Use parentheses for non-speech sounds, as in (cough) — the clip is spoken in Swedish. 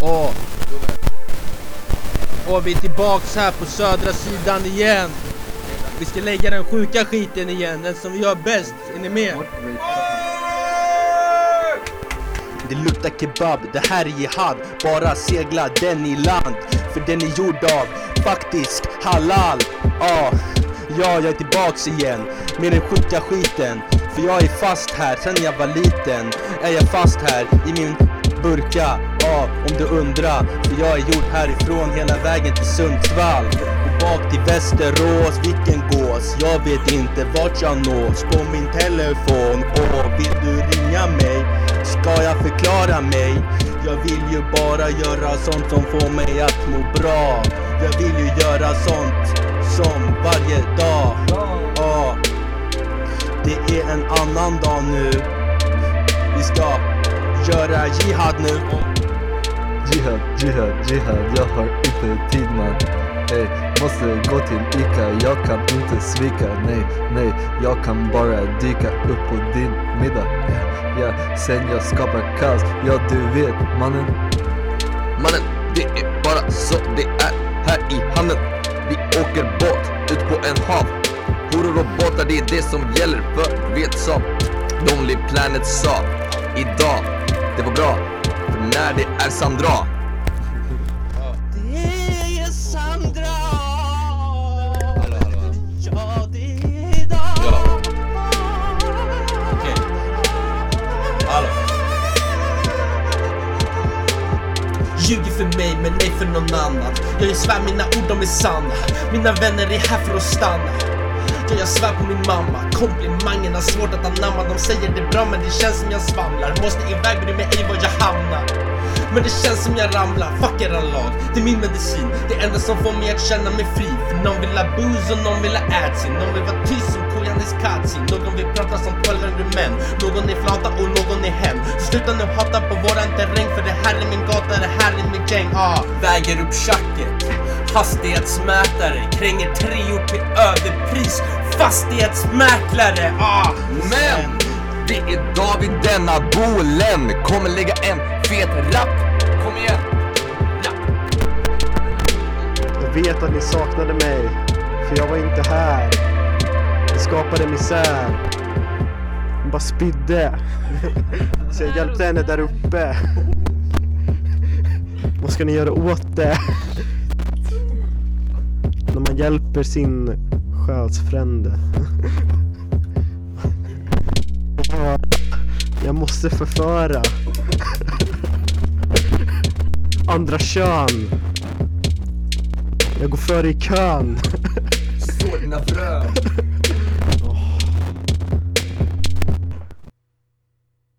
Åh, och vi är tillbaks här på södra sidan igen. Vi ska lägga den sjuka skiten igen, den som vi gör bäst. Är ni med? Det luktar kebab, det här är jihad Bara segla den i land För den är gjord av faktisk halal ah, Ja, jag är tillbaks igen med den sjuka skiten för jag är fast här sen jag var liten Är jag fast här i min burka. Ja, om du undrar För jag är gjord härifrån hela vägen till Sundsvall. Och bak till Västerås, vilken gås? Jag vet inte vart jag nås. På min telefon Åh, vill du ringa mig? Ska jag förklara mig? Jag vill ju bara göra sånt som får mig att må bra. Jag vill ju göra sånt som varje dag det är en annan dag nu. Vi ska göra jihad nu. Jihad, jihad, jihad, jag har inte tid man. Ey, måste gå till Ica, jag kan inte svika. Nej, nej, jag kan bara dyka upp på din middag. Ja, sen jag skapar kaos. Ja, du vet mannen. Mannen, det är bara så det är här i hamnen. Vi åker båt ut på en hav Horor och båtar, det är det som gäller för vetskap Lonely Planet sa idag, det var bra För när det är Sandra Det är Sandra. Ja, det är idag Ja. Okej. Hallå. Ljuger för mig men nej för någon annan Jag svär mina ord de är sanna Mina vänner är här för att stanna Ja, jag svär på min mamma. Komplimangerna svårt att anamma. De säger det är bra men det känns som jag svamlar. Måste iväg bry mig ej var jag hamnar. Men det känns som jag ramlar, fuck era lag. Det är min medicin, det enda som får mig att känna mig fri. För någon vill ha booze och någon vill ha adsin. Någon vill vara tyst som kojanis katsi Någon vill prata som 1200 män. Någon är flata och någon är hen. Så sluta nu hata på våran terräng För det här är min gata, det här är mitt gäng. Ah. Väger upp tjacket Hastighetsmätare Kränger treor till överpris Fastighetsmäklare ah. Men det är David denna Bolen Kommer lägga en fet rap Kom igen! Jag vet att ni saknade mig, för jag var inte här. Jag skapade misär. Hon bara spydde. (laughs) Så jag hjälpte henne där uppe. Vad ska ni göra åt det? Hjälper sin själsfrände. Jag måste förföra. Andra kön. Jag går före i kön. Så dina frön